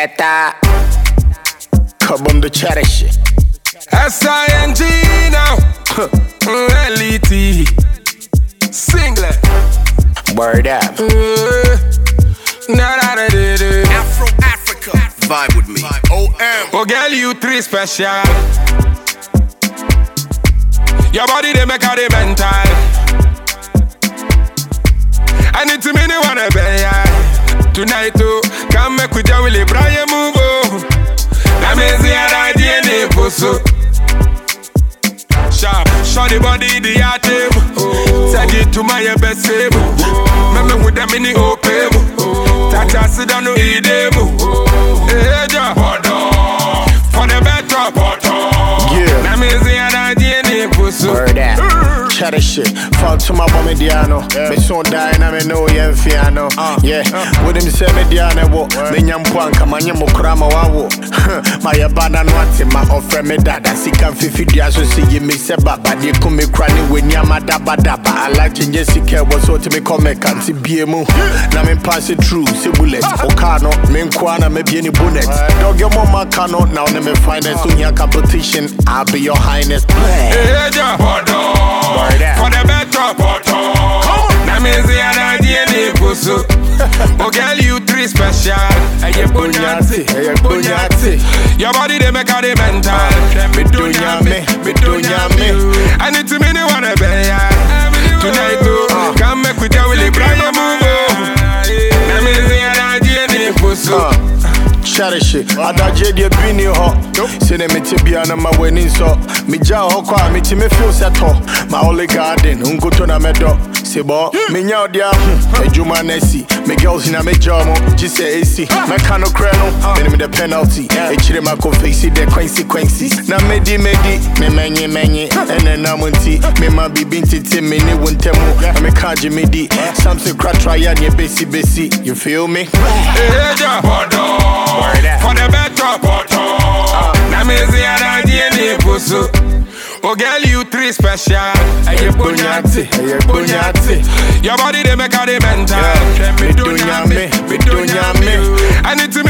Eta. Kabum the chatter shit. S-I-N-G now. L-E-T. Singlet. Word up. Uh, na da da da da. Afro Africa. Vibe with me. OM. Oh, girl, you three special. Your body, they make her the mental. I need to many wanna be yeah. Tonight, too, come make with your Willie Brian move. Oh. That means the other DNA pussy. Oh. Sharp, short the body, the item. Oh. Take it to my best same. Remember with them in the open. Touch us, don't know eat them. Hey, ja. For the better. Yeah. That means the other DNA pussy. Word up. Chatter shit. Fall to my boy Mediano. Me so die na me know yen fiano. Uh, yeah. Uh. With him say Mediano wo. Me nyam pwanka manye mo krama wawo. My yabana no ate ma ofre me dada. Sika fifi dia so see ye me se baba. Di kumi krani we nyama daba daba. I like change sika was to me come kanti bie mu. Na me pass it through. Se bullet. Okano. Me nkwana me bie ni bonnet. Dog your mama kano. Now me finance. So here competition. I'll be your highness. Hey, ja. Up. For the better. That means the other DNA pussy. Oh, girl, you three special. Hey, you bunyati. Hey, bunyati. Your body, they make her the mental. Ah, me do nyame, me do nyame. I need to me Share shit. Deɛ bi ni hɔ. Sɛnɛ mete bia na ma w'ani nsɔ. Megya hɔ kɔ a meti me feel sɛ tɔ. Ma only garden nkoto na mɛdɔ. Sebɔ menya ɔde aho. Adwuma na asi. Me girls na megya ɔmo. Gye sɛ esi. Mɛka no korɛ no. Menim the penalty. Ekyire ma kɔ face the consequences. Na medi medi. Me menye menye. Ɛnɛ nam nti. Me ma me ne wo ntɛmu. Na meka gye me di. Samson kra try a ne besi besi. You feel me? Hey, ja. For the better. Na mezi ya na jini pusu. Oh girl, you three special. Hey, you bunyati, hey, bunyati. Your body they make a the mental. Yeah. Me do nyame, me do nyame. me.